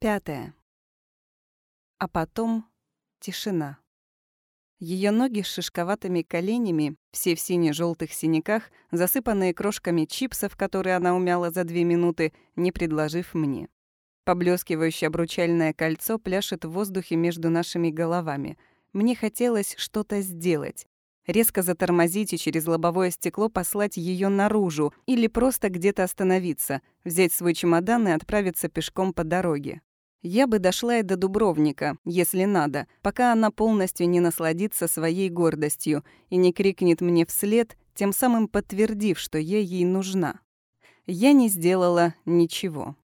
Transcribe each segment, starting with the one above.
Пятое. А потом тишина. Ее ноги с шишковатыми коленями, все в сине желтых синяках, засыпанные крошками чипсов, которые она умяла за две минуты, не предложив мне. Поблескивающее обручальное кольцо пляшет в воздухе между нашими головами. Мне хотелось что-то сделать. Резко затормозить и через лобовое стекло послать ее наружу или просто где-то остановиться, взять свой чемодан и отправиться пешком по дороге. Я бы дошла и до Дубровника, если надо, пока она полностью не насладится своей гордостью и не крикнет мне вслед, тем самым подтвердив, что я ей нужна. Я не сделала ничего.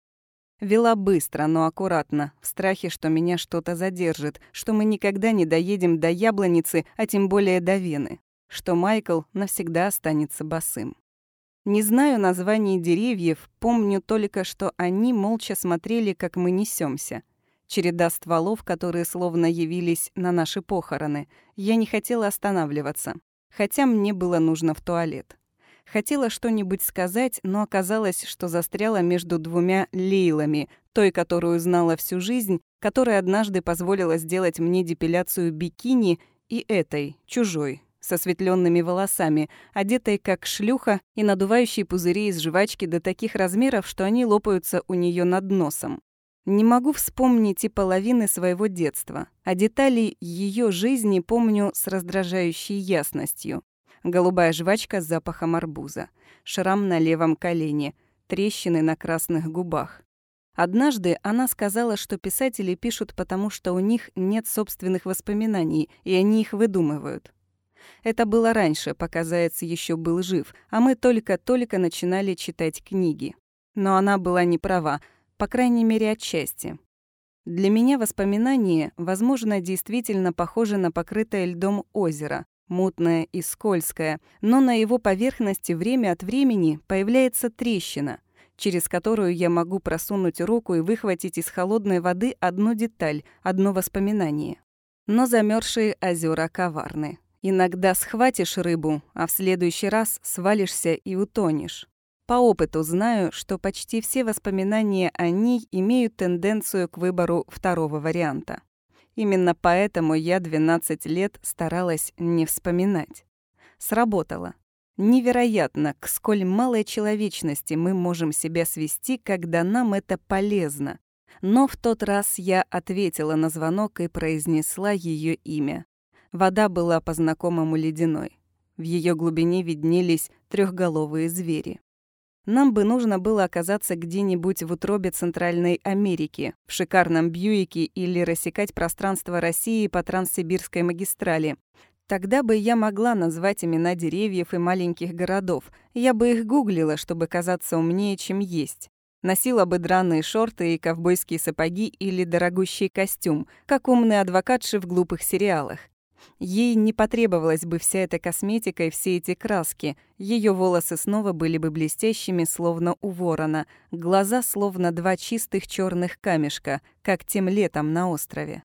Вела быстро, но аккуратно, в страхе, что меня что-то задержит, что мы никогда не доедем до Яблоницы, а тем более до Вены, что Майкл навсегда останется босым. Не знаю названий деревьев, помню только, что они молча смотрели, как мы несемся. Череда стволов, которые словно явились на наши похороны. Я не хотела останавливаться, хотя мне было нужно в туалет. Хотела что-нибудь сказать, но оказалось, что застряла между двумя Лейлами, той, которую знала всю жизнь, которая однажды позволила сделать мне депиляцию бикини, и этой, чужой, с осветленными волосами, одетой как шлюха и надувающей пузыри из жвачки до таких размеров, что они лопаются у нее над носом. Не могу вспомнить и половины своего детства, а детали ее жизни помню с раздражающей ясностью. Голубая жвачка с запахом арбуза, шрам на левом колене, трещины на красных губах. Однажды она сказала, что писатели пишут потому, что у них нет собственных воспоминаний, и они их выдумывают. Это было раньше, пока Заяц еще был жив, а мы только-только начинали читать книги. Но она была не права, по крайней мере, отчасти. Для меня воспоминание, возможно, действительно похоже на покрытое льдом озеро, мутное и скользкое, но на его поверхности время от времени появляется трещина, через которую я могу просунуть руку и выхватить из холодной воды одну деталь, одно воспоминание. Но замерзшие озера коварны. Иногда схватишь рыбу, а в следующий раз свалишься и утонешь. По опыту знаю, что почти все воспоминания о ней имеют тенденцию к выбору второго варианта. Именно поэтому я 12 лет старалась не вспоминать. Сработало. Невероятно, к сколь малой человечности мы можем себя свести, когда нам это полезно. Но в тот раз я ответила на звонок и произнесла ее имя. Вода была по-знакомому ледяной. В ее глубине виднелись трехголовые звери. Нам бы нужно было оказаться где-нибудь в утробе Центральной Америки, в шикарном Бьюике или рассекать пространство России по Транссибирской магистрали. Тогда бы я могла назвать имена деревьев и маленьких городов. Я бы их гуглила, чтобы казаться умнее, чем есть. Носила бы драные шорты и ковбойские сапоги или дорогущий костюм, как умные адвокатши в глупых сериалах. Ей не потребовалась бы вся эта косметика и все эти краски. Ее волосы снова были бы блестящими, словно у ворона, глаза словно два чистых черных камешка, как тем летом на острове.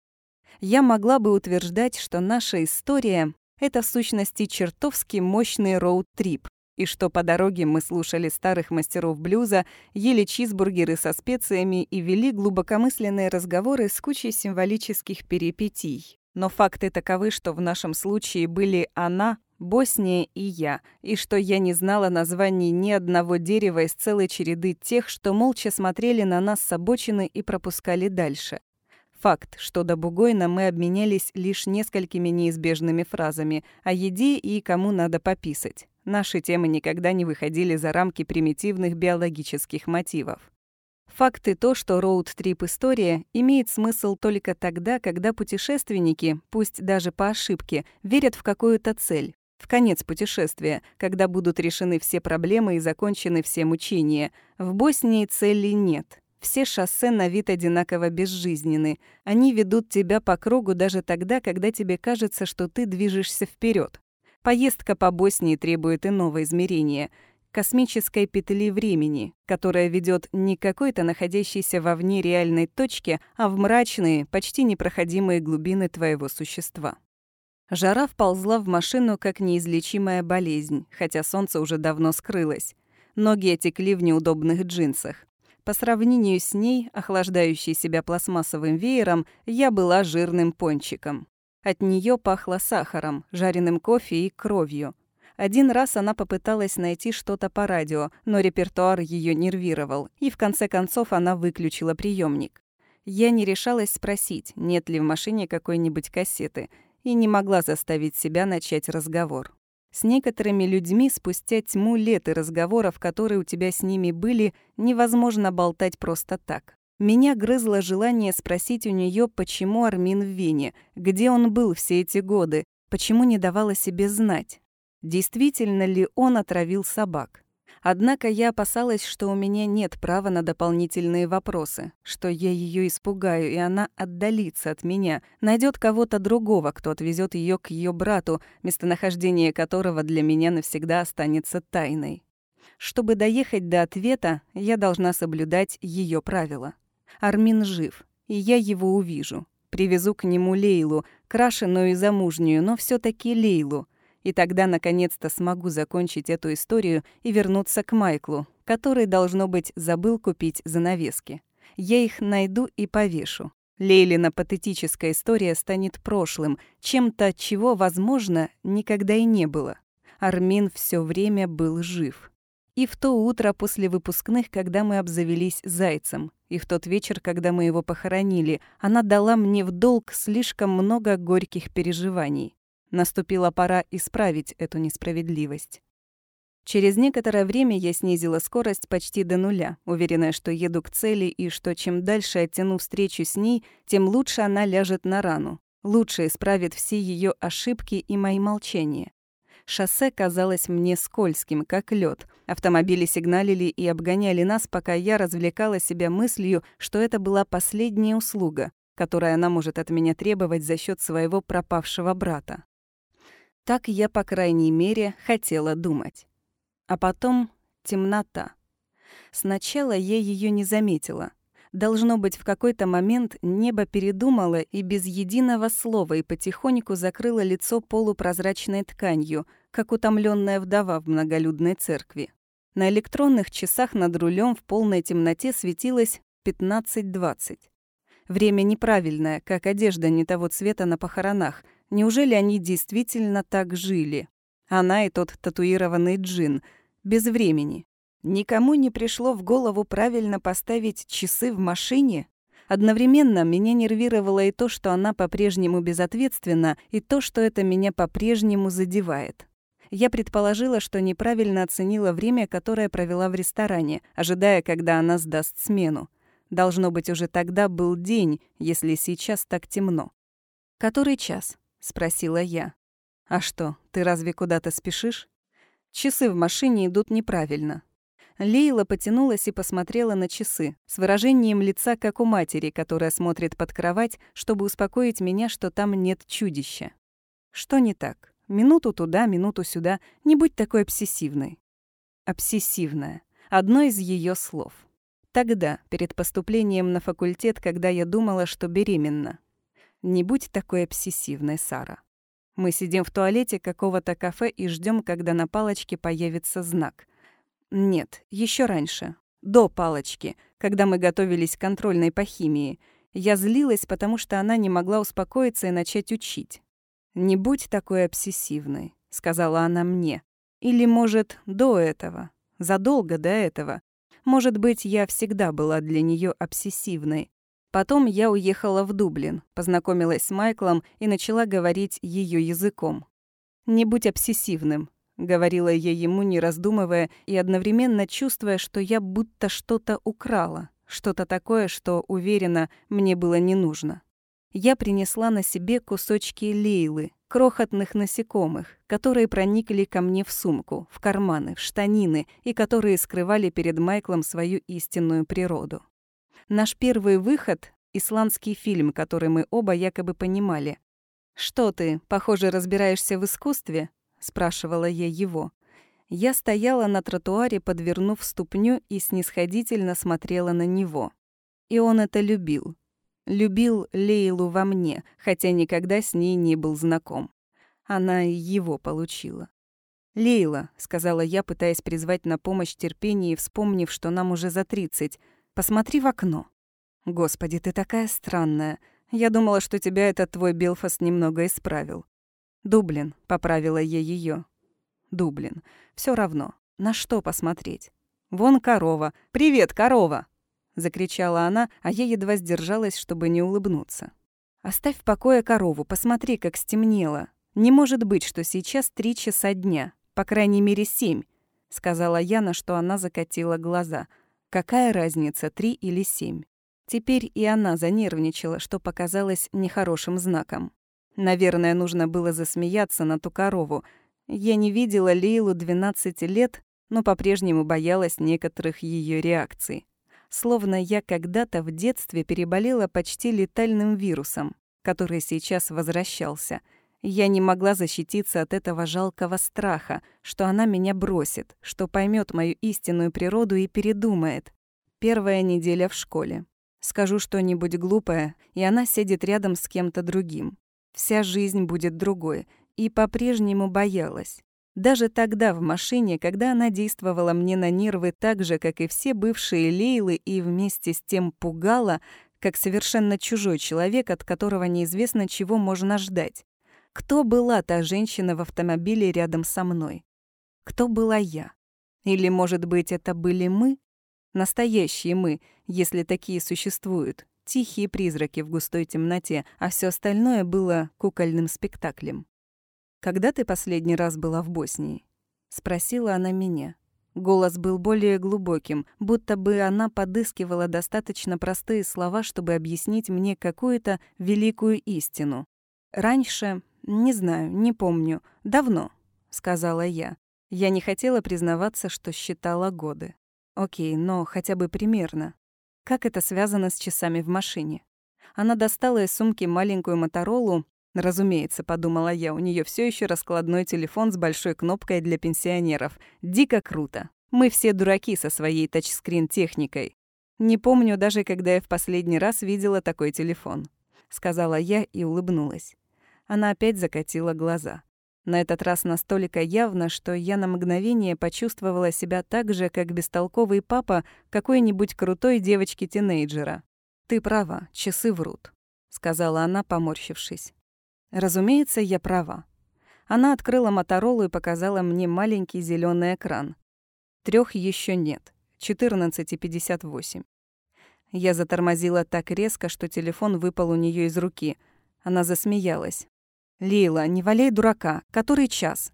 Я могла бы утверждать, что наша история — это в сущности чертовски мощный роуд-трип, и что по дороге мы слушали старых мастеров блюза, ели чизбургеры со специями и вели глубокомысленные разговоры с кучей символических перипетий. Но факты таковы, что в нашем случае были она, Босния и я, и что я не знала названий ни одного дерева из целой череды тех, что молча смотрели на нас с обочины и пропускали дальше. Факт, что до Бугойна мы обменялись лишь несколькими неизбежными фразами о еде и кому надо пописать. Наши темы никогда не выходили за рамки примитивных биологических мотивов. Факт и то, что роуд-трип-история имеет смысл только тогда, когда путешественники, пусть даже по ошибке, верят в какую-то цель, в конец путешествия, когда будут решены все проблемы и закончены все мучения. В Боснии цели нет. Все шоссе на вид одинаково безжизненны. Они ведут тебя по кругу даже тогда, когда тебе кажется, что ты движешься вперед. Поездка по Боснии требует иного измерения — космической петли времени, которая ведет не к какой-то находящейся вовне реальной точке, а в мрачные, почти непроходимые глубины твоего существа. Жара вползла в машину как неизлечимая болезнь, хотя солнце уже давно скрылось. Ноги отекли в неудобных джинсах. По сравнению с ней, охлаждающей себя пластмассовым веером, я была жирным пончиком. От нее пахло сахаром, жареным кофе и кровью. Один раз она попыталась найти что-то по радио, но репертуар ее нервировал, и в конце концов она выключила приемник. Я не решалась спросить, нет ли в машине какой-нибудь кассеты, и не могла заставить себя начать разговор. С некоторыми людьми спустя тьму лет и разговоров, которые у тебя с ними были, невозможно болтать просто так. Меня грызло желание спросить у нее, почему Армин в Вене, где он был все эти годы, почему не давал о себе знать. Действительно ли он отравил собак? Однако я опасалась, что у меня нет права на дополнительные вопросы, что я ее испугаю, и она отдалится от меня, найдет кого-то другого, кто отвезет ее к ее брату, местонахождение которого для меня навсегда останется тайной. Чтобы доехать до ответа, я должна соблюдать ее правила. Армин жив, и я его увижу. Привезу к нему Лейлу, крашеную и замужнюю, но все таки Лейлу — и тогда, наконец-то, смогу закончить эту историю и вернуться к Майклу, который, должно быть, забыл купить занавески. Я их найду и повешу. Лейлина патетическая история станет прошлым, чем-то, чего, возможно, никогда и не было. Армин все время был жив. И в то утро после выпускных, когда мы обзавелись зайцем, и в тот вечер, когда мы его похоронили, она дала мне в долг слишком много горьких переживаний. Наступила пора исправить эту несправедливость. Через некоторое время я снизила скорость почти до нуля, уверенная, что еду к цели и что чем дальше оттяну встречу с ней, тем лучше она ляжет на рану, лучше исправит все ее ошибки и мои молчания. Шоссе казалось мне скользким, как лед. Автомобили сигналили и обгоняли нас, пока я развлекала себя мыслью, что это была последняя услуга, которую она может от меня требовать за счет своего пропавшего брата. Так я, по крайней мере, хотела думать. А потом темнота. Сначала я ее не заметила. Должно быть, в какой-то момент небо передумало и без единого слова и потихоньку закрыло лицо полупрозрачной тканью, как утомленная вдова в многолюдной церкви. На электронных часах над рулем в полной темноте светилось 15.20. Время неправильное, как одежда не того цвета на похоронах — Неужели они действительно так жили? Она и тот татуированный джин. Без времени. Никому не пришло в голову правильно поставить часы в машине? Одновременно меня нервировало и то, что она по-прежнему безответственна, и то, что это меня по-прежнему задевает. Я предположила, что неправильно оценила время, которое провела в ресторане, ожидая, когда она сдаст смену. Должно быть, уже тогда был день, если сейчас так темно. Который час? — спросила я. «А что, ты разве куда-то спешишь?» «Часы в машине идут неправильно». Лейла потянулась и посмотрела на часы, с выражением лица, как у матери, которая смотрит под кровать, чтобы успокоить меня, что там нет чудища. «Что не так? Минуту туда, минуту сюда. Не будь такой обсессивной». «Обсессивная» — одно из ее слов. Тогда, перед поступлением на факультет, когда я думала, что беременна. Не будь такой обсессивной, Сара. Мы сидим в туалете какого-то кафе и ждем, когда на палочке появится знак. Нет, еще раньше. До палочки, когда мы готовились к контрольной по химии. Я злилась, потому что она не могла успокоиться и начать учить. «Не будь такой обсессивной», — сказала она мне. Или, может, до этого, задолго до этого. Может быть, я всегда была для нее обсессивной. Потом я уехала в Дублин, познакомилась с Майклом и начала говорить ее языком. «Не будь обсессивным», — говорила я ему, не раздумывая и одновременно чувствуя, что я будто что-то украла, что-то такое, что, уверена, мне было не нужно. Я принесла на себе кусочки лейлы, крохотных насекомых, которые проникли ко мне в сумку, в карманы, в штанины и которые скрывали перед Майклом свою истинную природу. Наш первый выход — исландский фильм, который мы оба якобы понимали. «Что ты, похоже, разбираешься в искусстве?» — спрашивала я его. Я стояла на тротуаре, подвернув ступню и снисходительно смотрела на него. И он это любил. Любил Лейлу во мне, хотя никогда с ней не был знаком. Она его получила. «Лейла», — сказала я, пытаясь призвать на помощь терпение и вспомнив, что нам уже за тридцать, Посмотри в окно. Господи, ты такая странная. Я думала, что тебя этот твой Белфаст немного исправил. Дублин, поправила я ее. Дублин. Все равно. На что посмотреть? Вон корова. Привет, корова! Закричала она, а я едва сдержалась, чтобы не улыбнуться. Оставь в покое корову, посмотри, как стемнело. Не может быть, что сейчас три часа дня, по крайней мере семь, сказала я, на что она закатила глаза. Какая разница, три или семь? Теперь и она занервничала, что показалось нехорошим знаком. Наверное, нужно было засмеяться на ту корову. Я не видела Лейлу 12 лет, но по-прежнему боялась некоторых ее реакций. Словно я когда-то в детстве переболела почти летальным вирусом, который сейчас возвращался. Я не могла защититься от этого жалкого страха, что она меня бросит, что поймет мою истинную природу и передумает. Первая неделя в школе. Скажу что-нибудь глупое, и она сидит рядом с кем-то другим. Вся жизнь будет другой, и по-прежнему боялась. Даже тогда в машине, когда она действовала мне на нервы так же, как и все бывшие Лейлы, и вместе с тем пугала, как совершенно чужой человек, от которого неизвестно, чего можно ждать. Кто была та женщина в автомобиле рядом со мной? Кто была я? Или, может быть, это были мы? Настоящие мы, если такие существуют. Тихие призраки в густой темноте, а все остальное было кукольным спектаклем. «Когда ты последний раз была в Боснии?» — спросила она меня. Голос был более глубоким, будто бы она подыскивала достаточно простые слова, чтобы объяснить мне какую-то великую истину. «Раньше, не знаю, не помню, давно», — сказала я. Я не хотела признаваться, что считала годы. Окей, но хотя бы примерно. Как это связано с часами в машине? Она достала из сумки маленькую Моторолу. Разумеется, подумала я, у нее все еще раскладной телефон с большой кнопкой для пенсионеров. Дико круто. Мы все дураки со своей тачскрин-техникой. Не помню даже, когда я в последний раз видела такой телефон. Сказала я и улыбнулась. Она опять закатила глаза. На этот раз настолько явно, что я на мгновение почувствовала себя так же, как бестолковый папа какой-нибудь крутой девочки-тинейджера. «Ты права, часы врут», — сказала она, поморщившись. «Разумеется, я права». Она открыла Моторолу и показала мне маленький зеленый экран. Трех еще нет. 14.58. Я затормозила так резко, что телефон выпал у нее из руки. Она засмеялась. «Лейла, не валяй дурака. Который час?»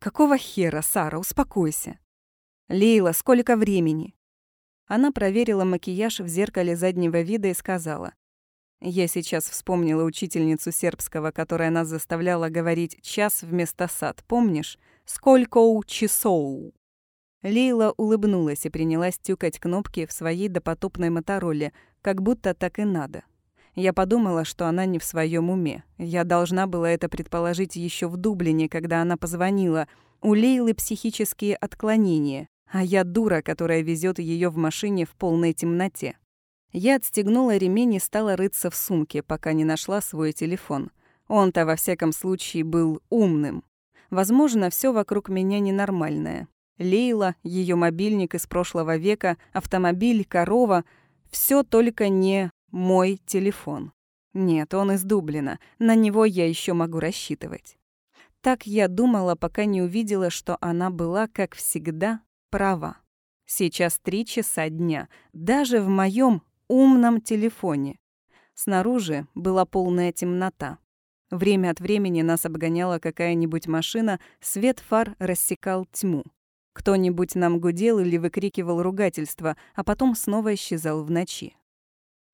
«Какого хера, Сара, успокойся». «Лейла, сколько времени?» Она проверила макияж в зеркале заднего вида и сказала. Я сейчас вспомнила учительницу сербского, которая нас заставляла говорить «час» вместо «сад», помнишь? «Сколько у часов?» Лейла улыбнулась и принялась тюкать кнопки в своей допотопной мотороле, как будто так и надо. Я подумала, что она не в своем уме. Я должна была это предположить еще в Дублине, когда она позвонила. У Лейлы психические отклонения, а я дура, которая везет ее в машине в полной темноте. Я отстегнула ремень и стала рыться в сумке, пока не нашла свой телефон. Он-то, во всяком случае, был умным. Возможно, все вокруг меня ненормальное. Лейла, ее мобильник из прошлого века, автомобиль, корова — все только не мой телефон. Нет, он из Дублина. На него я еще могу рассчитывать. Так я думала, пока не увидела, что она была, как всегда, права. Сейчас три часа дня, даже в моем умном телефоне. Снаружи была полная темнота. Время от времени нас обгоняла какая-нибудь машина, свет фар рассекал тьму. Кто-нибудь нам гудел или выкрикивал ругательство, а потом снова исчезал в ночи.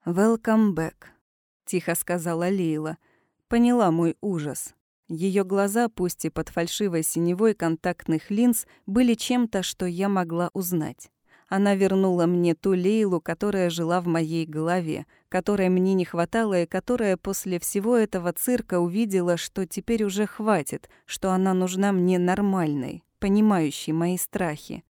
«Welcome back», — тихо сказала Лейла. Поняла мой ужас. Ее глаза, пусть и под фальшивой синевой контактных линз, были чем-то, что я могла узнать. Она вернула мне ту Лейлу, которая жила в моей голове, которой мне не хватало и которая после всего этого цирка увидела, что теперь уже хватит, что она нужна мне нормальной, понимающей мои страхи.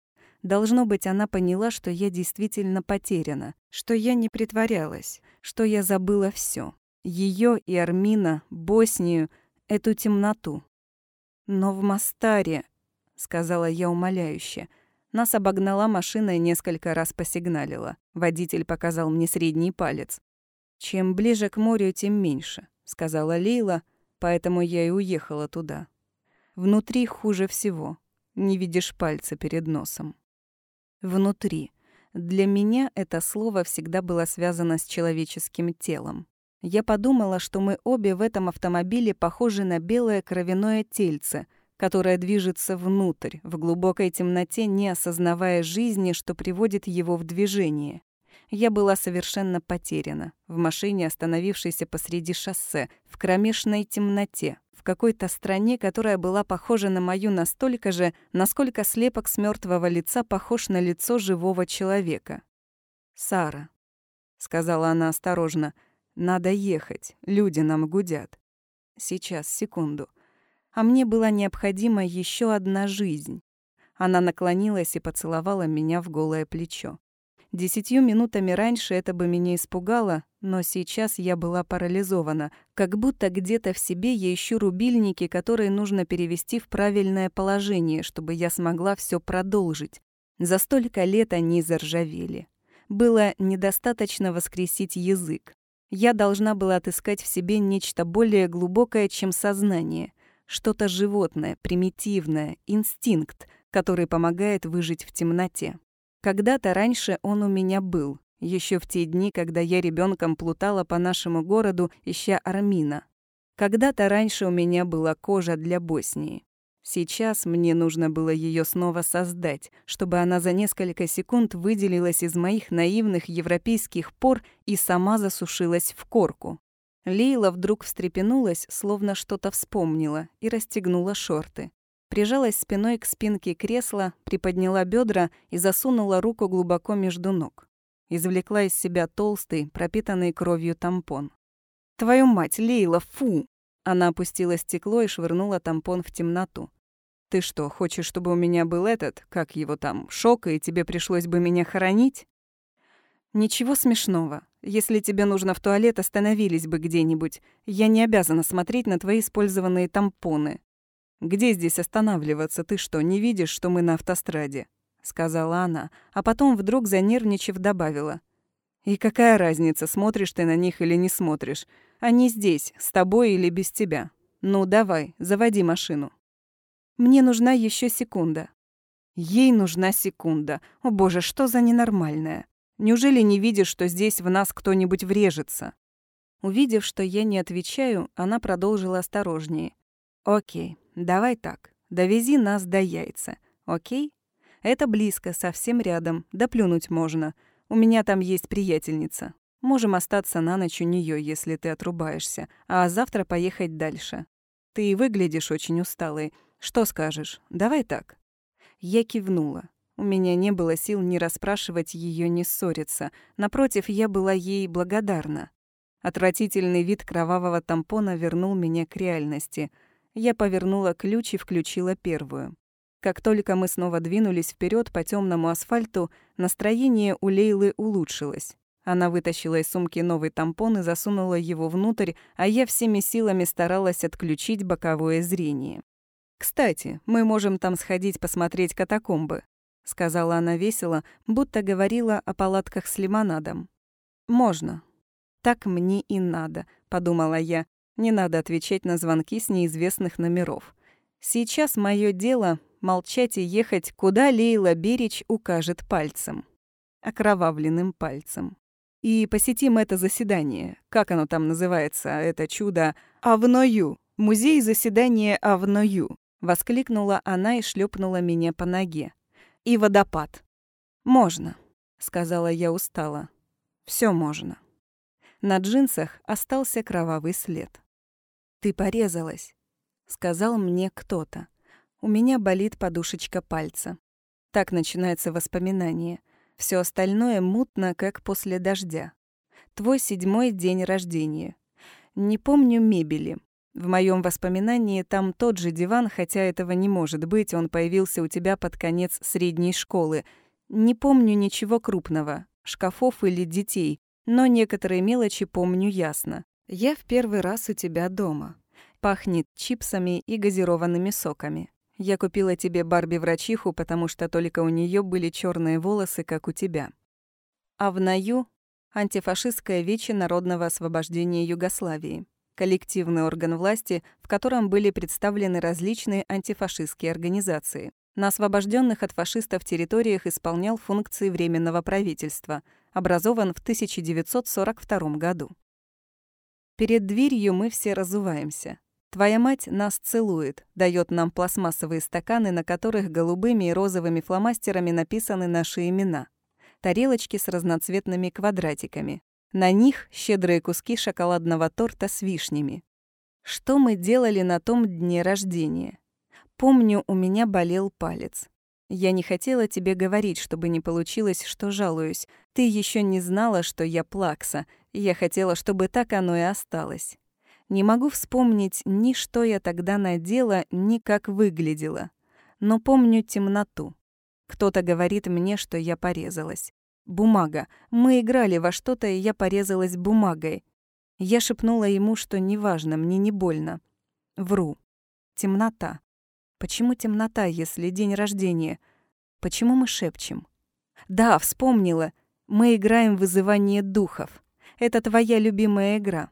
Должно быть, она поняла, что я действительно потеряна, что я не притворялась, что я забыла все. Ее и Армина, Боснию, эту темноту. Но в Мастаре, сказала я умоляюще, Нас обогнала машина и несколько раз посигналила. Водитель показал мне средний палец. «Чем ближе к морю, тем меньше», — сказала Лейла, поэтому я и уехала туда. Внутри хуже всего. Не видишь пальца перед носом. Внутри. Для меня это слово всегда было связано с человеческим телом. Я подумала, что мы обе в этом автомобиле похожи на белое кровяное тельце — которая движется внутрь, в глубокой темноте, не осознавая жизни, что приводит его в движение. Я была совершенно потеряна, в машине, остановившейся посреди шоссе, в кромешной темноте, в какой-то стране, которая была похожа на мою настолько же, насколько слепок с мертвого лица похож на лицо живого человека. «Сара», — сказала она осторожно, — «надо ехать, люди нам гудят». «Сейчас, секунду» а мне была необходима еще одна жизнь. Она наклонилась и поцеловала меня в голое плечо. Десятью минутами раньше это бы меня испугало, но сейчас я была парализована, как будто где-то в себе я ищу рубильники, которые нужно перевести в правильное положение, чтобы я смогла все продолжить. За столько лет они заржавели. Было недостаточно воскресить язык. Я должна была отыскать в себе нечто более глубокое, чем сознание — что-то животное, примитивное, инстинкт, который помогает выжить в темноте. Когда-то раньше он у меня был, еще в те дни, когда я ребенком плутала по нашему городу, ища Армина. Когда-то раньше у меня была кожа для Боснии. Сейчас мне нужно было ее снова создать, чтобы она за несколько секунд выделилась из моих наивных европейских пор и сама засушилась в корку. Лейла вдруг встрепенулась, словно что-то вспомнила, и расстегнула шорты. Прижалась спиной к спинке кресла, приподняла бедра и засунула руку глубоко между ног. Извлекла из себя толстый, пропитанный кровью тампон. «Твою мать, Лейла, фу!» Она опустила стекло и швырнула тампон в темноту. «Ты что, хочешь, чтобы у меня был этот, как его там, шок, и тебе пришлось бы меня хоронить?» «Ничего смешного. Если тебе нужно в туалет, остановились бы где-нибудь. Я не обязана смотреть на твои использованные тампоны. Где здесь останавливаться? Ты что, не видишь, что мы на автостраде? сказала она, а потом вдруг занервничав добавила: И какая разница, смотришь ты на них или не смотришь? Они здесь, с тобой или без тебя. Ну, давай, заводи машину. Мне нужна еще секунда. Ей нужна секунда. О боже, что за ненормальная. Неужели не видишь, что здесь в нас кто-нибудь врежется?» Увидев, что я не отвечаю, она продолжила осторожнее. «Окей, давай так. Довези нас до яйца. Окей? Это близко, совсем рядом. Доплюнуть можно. У меня там есть приятельница. Можем остаться на ночь у нее, если ты отрубаешься, а завтра поехать дальше. Ты выглядишь очень усталой. Что скажешь? Давай так». Я кивнула. У меня не было сил ни расспрашивать ее, ни ссориться. Напротив, я была ей благодарна. Отвратительный вид кровавого тампона вернул меня к реальности. Я повернула ключ и включила первую. Как только мы снова двинулись вперед по темному асфальту, настроение у Лейлы улучшилось. Она вытащила из сумки новый тампон и засунула его внутрь, а я всеми силами старалась отключить боковое зрение. «Кстати, мы можем там сходить посмотреть катакомбы. — сказала она весело, будто говорила о палатках с лимонадом. «Можно». «Так мне и надо», — подумала я. «Не надо отвечать на звонки с неизвестных номеров. Сейчас мое дело — молчать и ехать, куда Лейла Берич укажет пальцем. Окровавленным пальцем. И посетим это заседание. Как оно там называется, это чудо? Авною. Музей заседания Авною. Воскликнула она и шлепнула меня по ноге и водопад. «Можно», — сказала я устало. Все можно». На джинсах остался кровавый след. «Ты порезалась», — сказал мне кто-то. У меня болит подушечка пальца. Так начинается воспоминание. Все остальное мутно, как после дождя. Твой седьмой день рождения. Не помню мебели. В моем воспоминании там тот же диван, хотя этого не может быть, он появился у тебя под конец средней школы. Не помню ничего крупного, шкафов или детей, но некоторые мелочи помню ясно. Я в первый раз у тебя дома. Пахнет чипсами и газированными соками. Я купила тебе Барби-врачиху, потому что только у нее были черные волосы, как у тебя. А в Наю — антифашистское вече народного освобождения Югославии, коллективный орган власти, в котором были представлены различные антифашистские организации. На освобожденных от фашистов территориях исполнял функции Временного правительства, образован в 1942 году. Перед дверью мы все разуваемся. Твоя мать нас целует, дает нам пластмассовые стаканы, на которых голубыми и розовыми фломастерами написаны наши имена. Тарелочки с разноцветными квадратиками. На них щедрые куски шоколадного торта с вишнями. Что мы делали на том дне рождения? Помню, у меня болел палец. Я не хотела тебе говорить, чтобы не получилось, что жалуюсь. Ты еще не знала, что я плакса. Я хотела, чтобы так оно и осталось. Не могу вспомнить ни что я тогда надела, ни как выглядела. Но помню темноту. Кто-то говорит мне, что я порезалась. Бумага. Мы играли во что-то, и я порезалась бумагой. Я шепнула ему, что неважно, мне не больно. Вру. Темнота. Почему темнота, если день рождения? Почему мы шепчем? Да, вспомнила. Мы играем в вызывание духов. Это твоя любимая игра.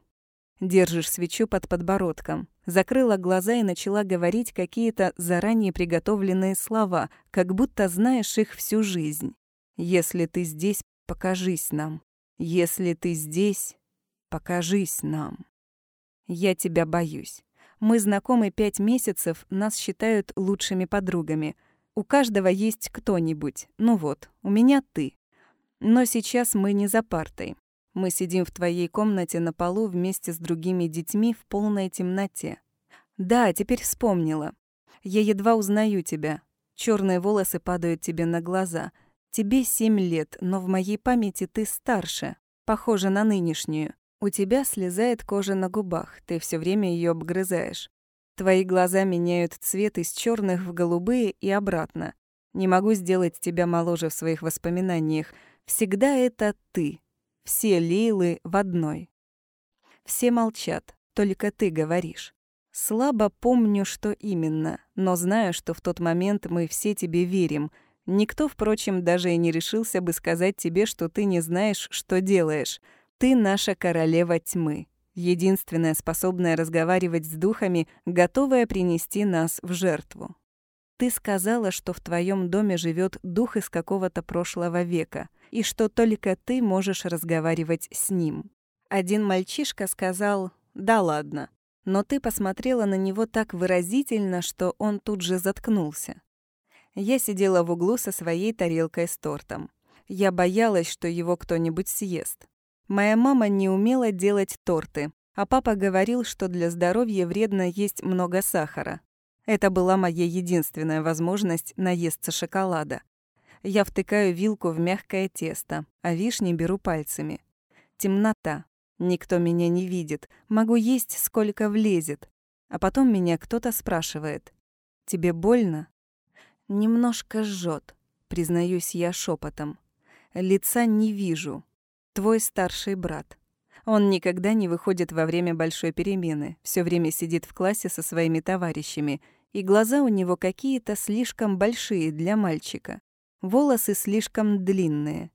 Держишь свечу под подбородком. Закрыла глаза и начала говорить какие-то заранее приготовленные слова, как будто знаешь их всю жизнь. «Если ты здесь, покажись нам. Если ты здесь, покажись нам». Я тебя боюсь. Мы знакомы пять месяцев, нас считают лучшими подругами. У каждого есть кто-нибудь. Ну вот, у меня ты. Но сейчас мы не за партой. Мы сидим в твоей комнате на полу вместе с другими детьми в полной темноте. Да, теперь вспомнила. Я едва узнаю тебя. Черные волосы падают тебе на глаза. Тебе семь лет, но в моей памяти ты старше, похожа на нынешнюю. У тебя слезает кожа на губах, ты все время ее обгрызаешь. Твои глаза меняют цвет из черных в голубые и обратно. Не могу сделать тебя моложе в своих воспоминаниях. Всегда это ты, все Лейлы в одной. Все молчат, только ты говоришь. Слабо помню, что именно, но знаю, что в тот момент мы все тебе верим. Никто, впрочем, даже и не решился бы сказать тебе, что ты не знаешь, что делаешь. Ты наша королева тьмы, единственная способная разговаривать с духами, готовая принести нас в жертву. Ты сказала, что в твоем доме живет дух из какого-то прошлого века — и что только ты можешь разговаривать с ним. Один мальчишка сказал «Да ладно», но ты посмотрела на него так выразительно, что он тут же заткнулся. Я сидела в углу со своей тарелкой с тортом. Я боялась, что его кто-нибудь съест. Моя мама не умела делать торты, а папа говорил, что для здоровья вредно есть много сахара. Это была моя единственная возможность наесться шоколада. Я втыкаю вилку в мягкое тесто, а вишни беру пальцами. Темнота. Никто меня не видит. Могу есть, сколько влезет. А потом меня кто-то спрашивает. «Тебе больно?» «Немножко жжет, признаюсь я шепотом. «Лица не вижу. Твой старший брат». Он никогда не выходит во время большой перемены, все время сидит в классе со своими товарищами, и глаза у него какие-то слишком большие для мальчика. Волосы слишком длинные.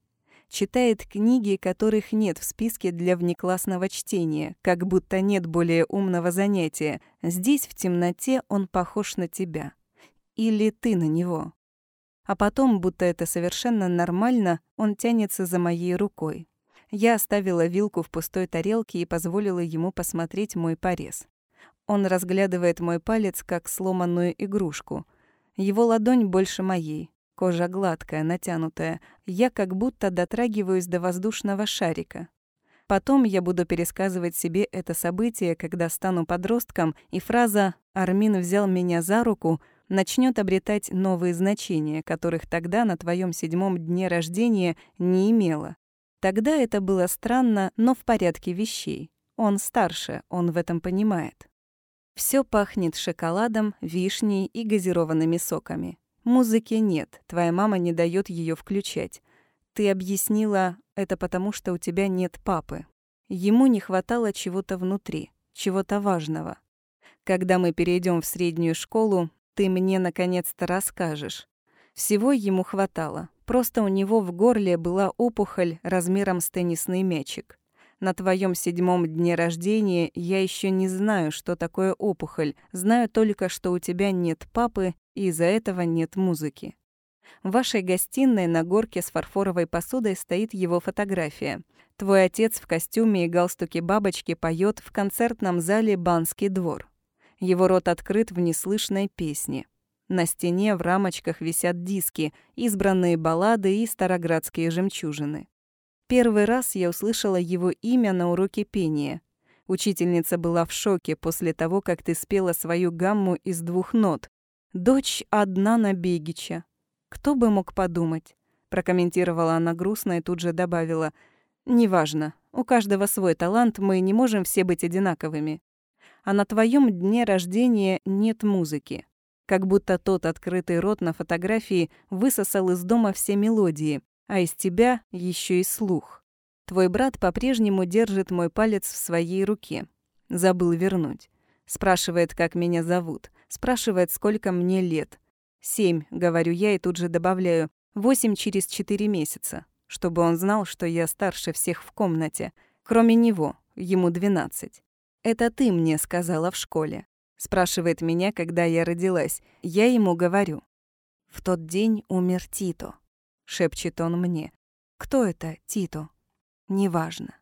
Читает книги, которых нет в списке для внеклассного чтения, как будто нет более умного занятия. Здесь, в темноте, он похож на тебя. Или ты на него. А потом, будто это совершенно нормально, он тянется за моей рукой. Я оставила вилку в пустой тарелке и позволила ему посмотреть мой порез. Он разглядывает мой палец как сломанную игрушку. Его ладонь больше моей. Кожа гладкая, натянутая. Я как будто дотрагиваюсь до воздушного шарика. Потом я буду пересказывать себе это событие, когда стану подростком, и фраза «Армин взял меня за руку» начнет обретать новые значения, которых тогда на твоем седьмом дне рождения не имела. Тогда это было странно, но в порядке вещей. Он старше, он в этом понимает. Все пахнет шоколадом, вишней и газированными соками. Музыки нет, твоя мама не дает ее включать. Ты объяснила, это потому, что у тебя нет папы. Ему не хватало чего-то внутри, чего-то важного. Когда мы перейдем в среднюю школу, Ты мне наконец-то расскажешь. Всего ему хватало. Просто у него в горле была опухоль размером с теннисный мячик. На твоем седьмом дне рождения я еще не знаю, что такое опухоль. Знаю только, что у тебя нет папы, и из-за этого нет музыки. В вашей гостиной на горке с фарфоровой посудой стоит его фотография. Твой отец в костюме и галстуке бабочки поет в концертном зале «Банский двор». Его рот открыт в неслышной песне. На стене в рамочках висят диски, избранные баллады и староградские жемчужины. Первый раз я услышала его имя на уроке пения. Учительница была в шоке после того, как ты спела свою гамму из двух нот. «Дочь одна на Бегича». «Кто бы мог подумать?» Прокомментировала она грустно и тут же добавила. «Неважно. У каждого свой талант, мы не можем все быть одинаковыми. А на твоем дне рождения нет музыки. Как будто тот открытый рот на фотографии высосал из дома все мелодии, а из тебя еще и слух. Твой брат по-прежнему держит мой палец в своей руке. Забыл вернуть. Спрашивает, как меня зовут. Спрашивает, сколько мне лет. «Семь», — говорю я и тут же добавляю, «восемь через четыре месяца», чтобы он знал, что я старше всех в комнате. Кроме него, ему двенадцать. «Это ты мне сказала в школе», — спрашивает меня, когда я родилась. Я ему говорю. «В тот день умер Тито», — шепчет он мне. «Кто это Тито?» «Неважно».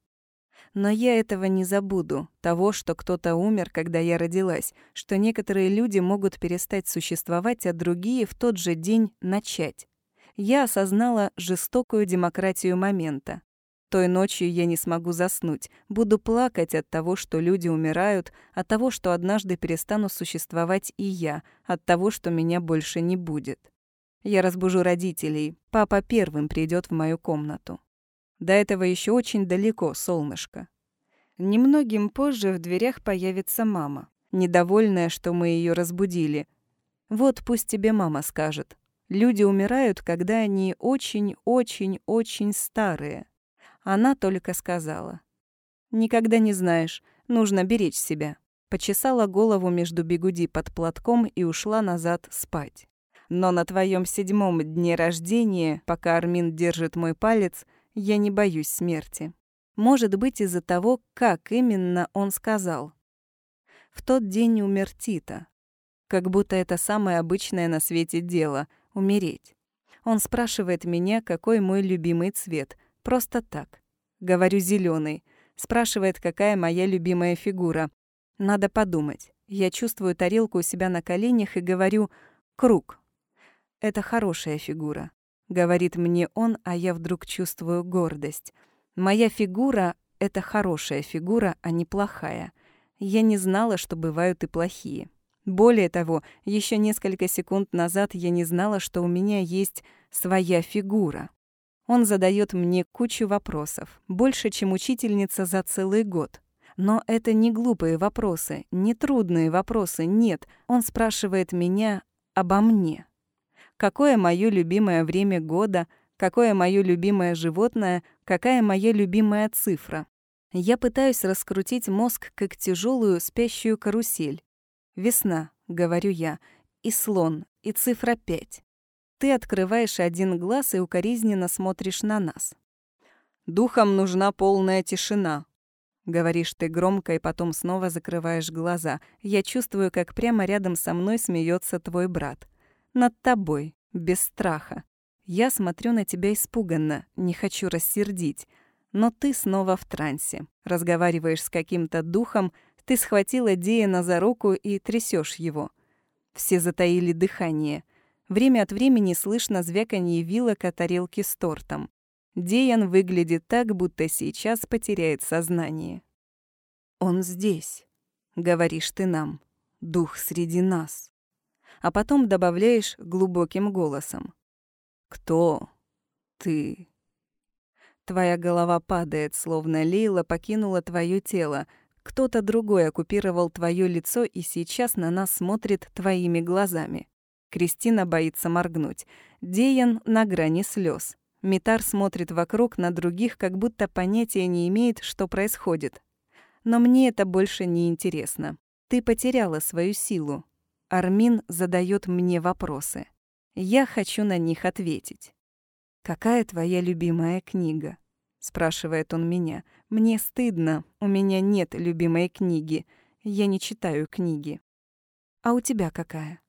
Но я этого не забуду, того, что кто-то умер, когда я родилась, что некоторые люди могут перестать существовать, а другие в тот же день начать. Я осознала жестокую демократию момента. Той ночью я не смогу заснуть, буду плакать от того, что люди умирают, от того, что однажды перестану существовать и я, от того, что меня больше не будет. Я разбужу родителей, папа первым придет в мою комнату. До этого еще очень далеко, солнышко. Немногим позже в дверях появится мама, недовольная, что мы ее разбудили. Вот пусть тебе мама скажет. Люди умирают, когда они очень-очень-очень старые. Она только сказала. «Никогда не знаешь, нужно беречь себя». Почесала голову между бегуди под платком и ушла назад спать. Но на твоем седьмом дне рождения, пока Армин держит мой палец, я не боюсь смерти. Может быть, из-за того, как именно он сказал. В тот день умер Тита. Как будто это самое обычное на свете дело — умереть. Он спрашивает меня, какой мой любимый цвет. Просто так. Говорю зеленый. Спрашивает, какая моя любимая фигура. Надо подумать. Я чувствую тарелку у себя на коленях и говорю «круг». Это хорошая фигура. Говорит мне он, а я вдруг чувствую гордость. Моя фигура — это хорошая фигура, а не плохая. Я не знала, что бывают и плохие. Более того, еще несколько секунд назад я не знала, что у меня есть своя фигура. Он задает мне кучу вопросов, больше, чем учительница за целый год. Но это не глупые вопросы, не трудные вопросы, нет. Он спрашивает меня обо мне какое мое любимое время года, какое мое любимое животное, какая моя любимая цифра. Я пытаюсь раскрутить мозг, как тяжелую спящую карусель. «Весна», — говорю я, — «и слон, и цифра пять». Ты открываешь один глаз и укоризненно смотришь на нас. «Духам нужна полная тишина», — говоришь ты громко и потом снова закрываешь глаза. Я чувствую, как прямо рядом со мной смеется твой брат над тобой, без страха. Я смотрю на тебя испуганно, не хочу рассердить. Но ты снова в трансе. Разговариваешь с каким-то духом, ты схватила Деяна за руку и трясешь его. Все затаили дыхание. Время от времени слышно звяканье вилок о тарелке с тортом. Деян выглядит так, будто сейчас потеряет сознание. «Он здесь», — говоришь ты нам, — «дух среди нас» а потом добавляешь глубоким голосом. «Кто ты?» Твоя голова падает, словно Лейла покинула твое тело. Кто-то другой оккупировал твое лицо и сейчас на нас смотрит твоими глазами. Кристина боится моргнуть. Деян на грани слез. Митар смотрит вокруг на других, как будто понятия не имеет, что происходит. Но мне это больше не интересно. Ты потеряла свою силу. Армин задает мне вопросы. Я хочу на них ответить. «Какая твоя любимая книга?» — спрашивает он меня. «Мне стыдно, у меня нет любимой книги. Я не читаю книги». «А у тебя какая?»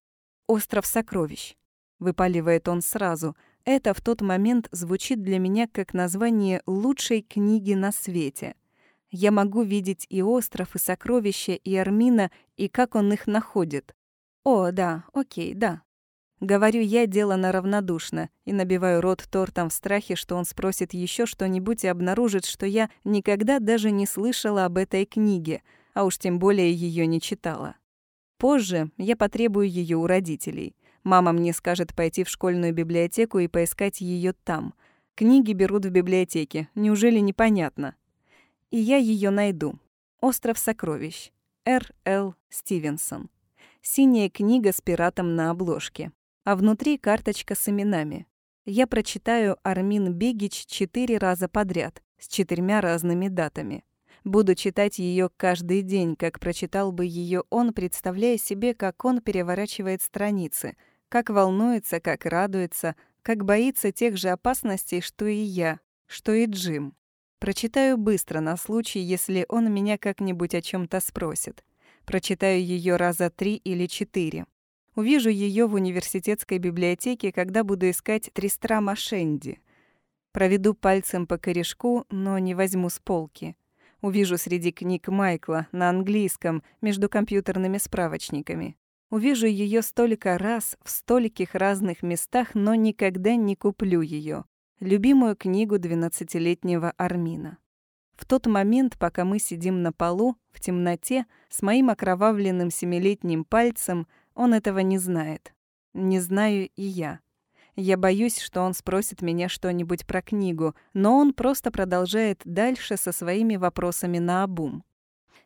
«Остров сокровищ», — выпаливает он сразу. Это в тот момент звучит для меня как название лучшей книги на свете. Я могу видеть и остров, и сокровища, и Армина, и как он их находит. О, да, окей, да, Говорю я делано равнодушно и набиваю рот тортом в страхе, что он спросит еще что-нибудь и обнаружит, что я никогда даже не слышала об этой книге, а уж тем более ее не читала. Позже я потребую ее у родителей. Мама мне скажет пойти в школьную библиотеку и поискать ее там. Книги берут в библиотеке, неужели непонятно? И я ее найду. «Остров сокровищ». Р. Л. Стивенсон. Синяя книга с пиратом на обложке а внутри карточка с именами. Я прочитаю Армин Бегич четыре раза подряд, с четырьмя разными датами. Буду читать ее каждый день, как прочитал бы ее он, представляя себе, как он переворачивает страницы, как волнуется, как радуется, как боится тех же опасностей, что и я, что и Джим. Прочитаю быстро на случай, если он меня как-нибудь о чем то спросит. Прочитаю ее раза три или четыре. Увижу ее в университетской библиотеке, когда буду искать Тристрама Шенди. Проведу пальцем по корешку, но не возьму с полки. Увижу среди книг Майкла на английском между компьютерными справочниками. Увижу ее столько раз в стольких разных местах, но никогда не куплю ее. Любимую книгу двенадцатилетнего Армина. В тот момент, пока мы сидим на полу, в темноте, с моим окровавленным семилетним пальцем, он этого не знает. Не знаю и я. Я боюсь, что он спросит меня что-нибудь про книгу, но он просто продолжает дальше со своими вопросами на обум.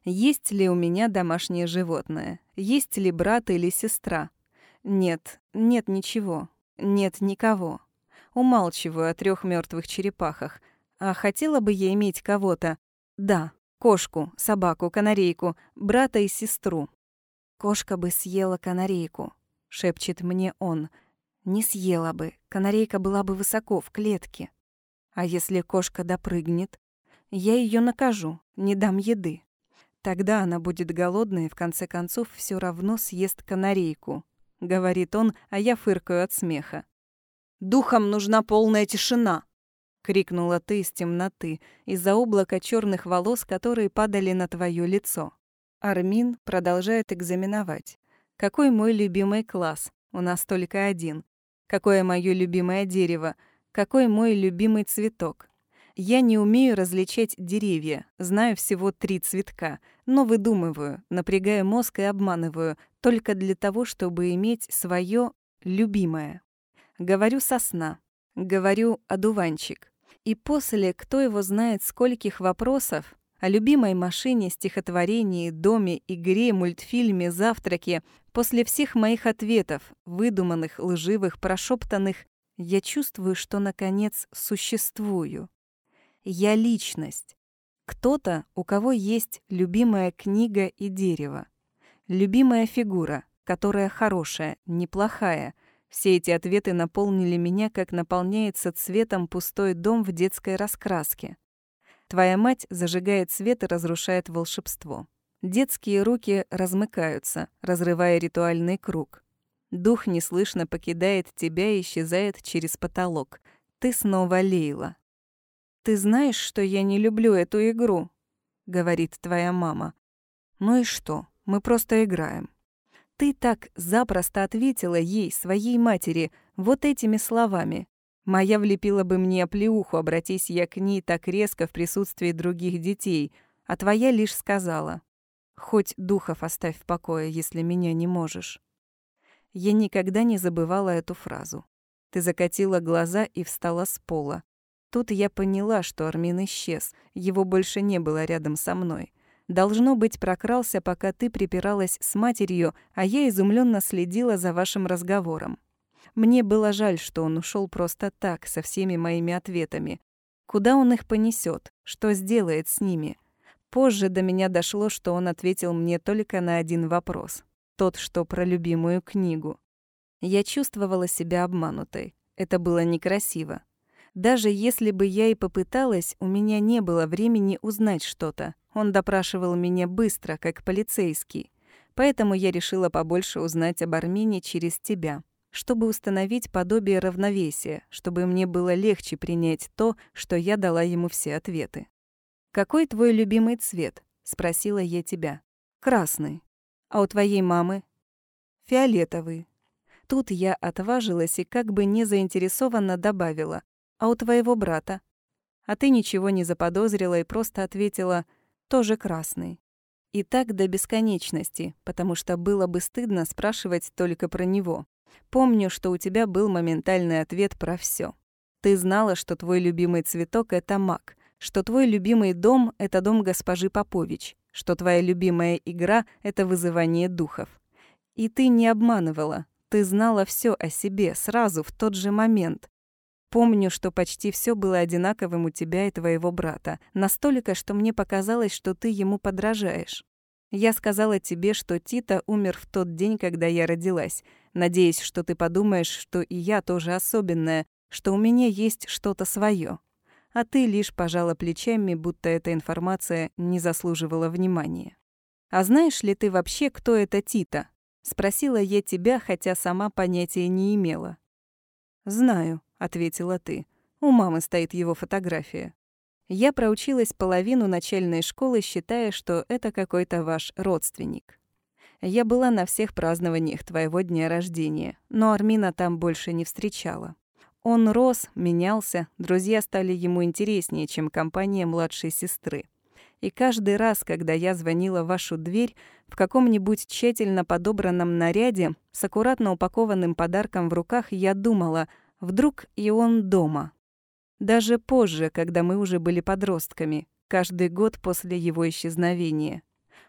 Есть ли у меня домашнее животное? Есть ли брат или сестра? Нет, нет ничего. Нет никого. Умалчиваю о трех мертвых черепахах. А хотела бы я иметь кого-то? Да, кошку, собаку, канарейку, брата и сестру. «Кошка бы съела канарейку», — шепчет мне он. «Не съела бы, канарейка была бы высоко, в клетке. А если кошка допрыгнет? Я ее накажу, не дам еды. Тогда она будет голодная и в конце концов все равно съест канарейку», — говорит он, а я фыркаю от смеха. «Духам нужна полная тишина!» — крикнула ты из темноты, из-за облака черных волос, которые падали на твое лицо. Армин продолжает экзаменовать. Какой мой любимый класс? У нас только один. Какое мое любимое дерево? Какой мой любимый цветок? Я не умею различать деревья, знаю всего три цветка, но выдумываю, напрягаю мозг и обманываю, только для того, чтобы иметь свое любимое. Говорю сосна, говорю одуванчик. И после, кто его знает, скольких вопросов, о любимой машине, стихотворении, доме, игре, мультфильме, завтраке, после всех моих ответов, выдуманных, лживых, прошептанных, я чувствую, что, наконец, существую. Я личность. Кто-то, у кого есть любимая книга и дерево. Любимая фигура, которая хорошая, неплохая. Все эти ответы наполнили меня, как наполняется цветом пустой дом в детской раскраске. Твоя мать зажигает свет и разрушает волшебство. Детские руки размыкаются, разрывая ритуальный круг. Дух неслышно покидает тебя и исчезает через потолок. Ты снова Лейла. «Ты знаешь, что я не люблю эту игру?» — говорит твоя мама. «Ну и что? Мы просто играем». Ты так запросто ответила ей, своей матери, вот этими словами. Моя влепила бы мне оплеуху, обратись я к ней так резко в присутствии других детей, а твоя лишь сказала «Хоть духов оставь в покое, если меня не можешь». Я никогда не забывала эту фразу. Ты закатила глаза и встала с пола. Тут я поняла, что Армин исчез, его больше не было рядом со мной. Должно быть, прокрался, пока ты припиралась с матерью, а я изумленно следила за вашим разговором. Мне было жаль, что он ушел просто так, со всеми моими ответами. Куда он их понесет? Что сделает с ними? Позже до меня дошло, что он ответил мне только на один вопрос. тот, что про любимую книгу. Я чувствовала себя обманутой. Это было некрасиво. Даже если бы я и попыталась, у меня не было времени узнать что-то. Он допрашивал меня быстро, как полицейский. Поэтому я решила побольше узнать об Армении через тебя, чтобы установить подобие равновесия, чтобы мне было легче принять то, что я дала ему все ответы. «Какой твой любимый цвет?» — спросила я тебя. «Красный. А у твоей мамы?» «Фиолетовый. Тут я отважилась и как бы не заинтересованно добавила. «А у твоего брата?» А ты ничего не заподозрила и просто ответила «тоже красный». И так до бесконечности, потому что было бы стыдно спрашивать только про него. Помню, что у тебя был моментальный ответ про все. Ты знала, что твой любимый цветок — это мак, что твой любимый дом — это дом госпожи Попович, что твоя любимая игра — это вызывание духов. И ты не обманывала, ты знала все о себе сразу, в тот же момент. Помню, что почти все было одинаковым у тебя и твоего брата, настолько, что мне показалось, что ты ему подражаешь. Я сказала тебе, что Тита умер в тот день, когда я родилась, надеясь, что ты подумаешь, что и я тоже особенная, что у меня есть что-то свое. А ты лишь пожала плечами, будто эта информация не заслуживала внимания. А знаешь ли ты вообще, кто это Тита? Спросила я тебя, хотя сама понятия не имела. «Знаю», — ответила ты. «У мамы стоит его фотография». Я проучилась половину начальной школы, считая, что это какой-то ваш родственник. Я была на всех празднованиях твоего дня рождения, но Армина там больше не встречала. Он рос, менялся, друзья стали ему интереснее, чем компания младшей сестры. И каждый раз, когда я звонила в вашу дверь в каком-нибудь тщательно подобранном наряде с аккуратно упакованным подарком в руках, я думала, вдруг и он дома. Даже позже, когда мы уже были подростками, каждый год после его исчезновения.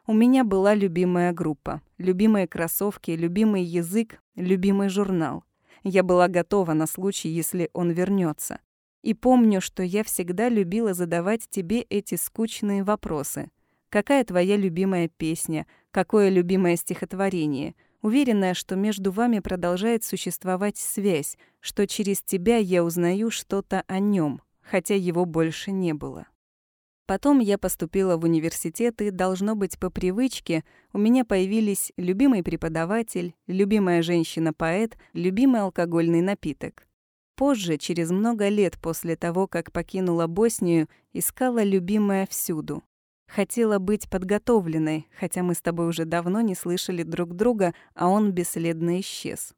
У меня была любимая группа, любимые кроссовки, любимый язык, любимый журнал. Я была готова на случай, если он вернется. И помню, что я всегда любила задавать тебе эти скучные вопросы. Какая твоя любимая песня? Какое любимое стихотворение? Уверенная, что между вами продолжает существовать связь, что через тебя я узнаю что-то о нем, хотя его больше не было. Потом я поступила в университет, и, должно быть, по привычке, у меня появились любимый преподаватель, любимая женщина-поэт, любимый алкогольный напиток. Позже, через много лет после того, как покинула Боснию, искала любимое всюду. Хотела быть подготовленной, хотя мы с тобой уже давно не слышали друг друга, а он бесследно исчез.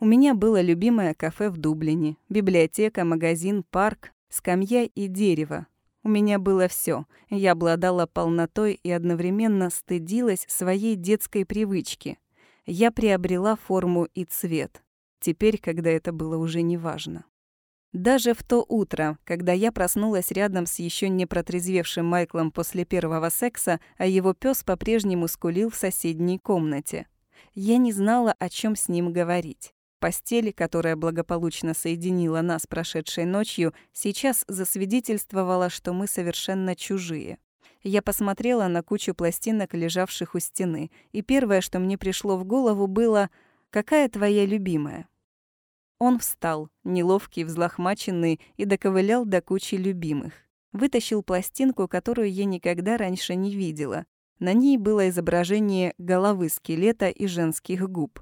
У меня было любимое кафе в Дублине, библиотека, магазин, парк, скамья и дерево. У меня было все. Я обладала полнотой и одновременно стыдилась своей детской привычки. Я приобрела форму и цвет теперь, когда это было уже неважно. Даже в то утро, когда я проснулась рядом с еще не протрезвевшим Майклом после первого секса, а его пес по-прежнему скулил в соседней комнате. Я не знала, о чем с ним говорить. Постель, которая благополучно соединила нас прошедшей ночью, сейчас засвидетельствовала, что мы совершенно чужие. Я посмотрела на кучу пластинок, лежавших у стены, и первое, что мне пришло в голову, было «Какая твоя любимая?» Он встал, неловкий, взлохмаченный, и доковылял до кучи любимых. Вытащил пластинку, которую я никогда раньше не видела. На ней было изображение головы скелета и женских губ.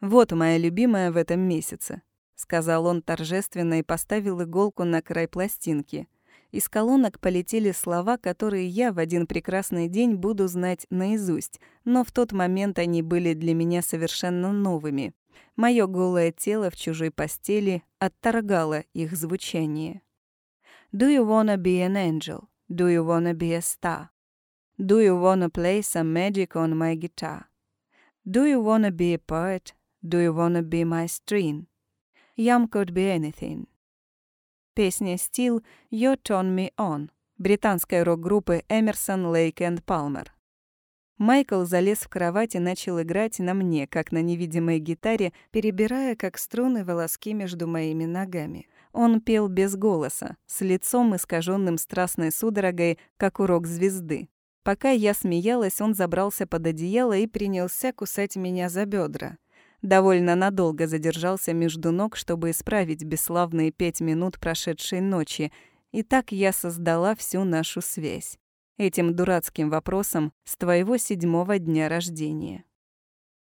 «Вот моя любимая в этом месяце», — сказал он торжественно и поставил иголку на край пластинки. Из колонок полетели слова, которые я в один прекрасный день буду знать наизусть, но в тот момент они были для меня совершенно новыми. Моё голое тело в чужой постели отторгало их звучание. Do you wanna be an angel? Do you wanna be a star? Do you wanna play some magic on my guitar? Do you wanna be a poet? Do you wanna be my string? Yum could be anything. Песня «Still» «You Turn Me On» британской рок-группы Эмерсон, Лейк энд Палмер. Майкл залез в кровать и начал играть на мне, как на невидимой гитаре, перебирая как струны волоски между моими ногами. Он пел без голоса, с лицом искаженным страстной судорогой, как урок звезды. Пока я смеялась, он забрался под одеяло и принялся кусать меня за бедра. Довольно надолго задержался между ног, чтобы исправить бесславные пять минут прошедшей ночи, и так я создала всю нашу связь. Этим дурацким вопросом с твоего седьмого дня рождения.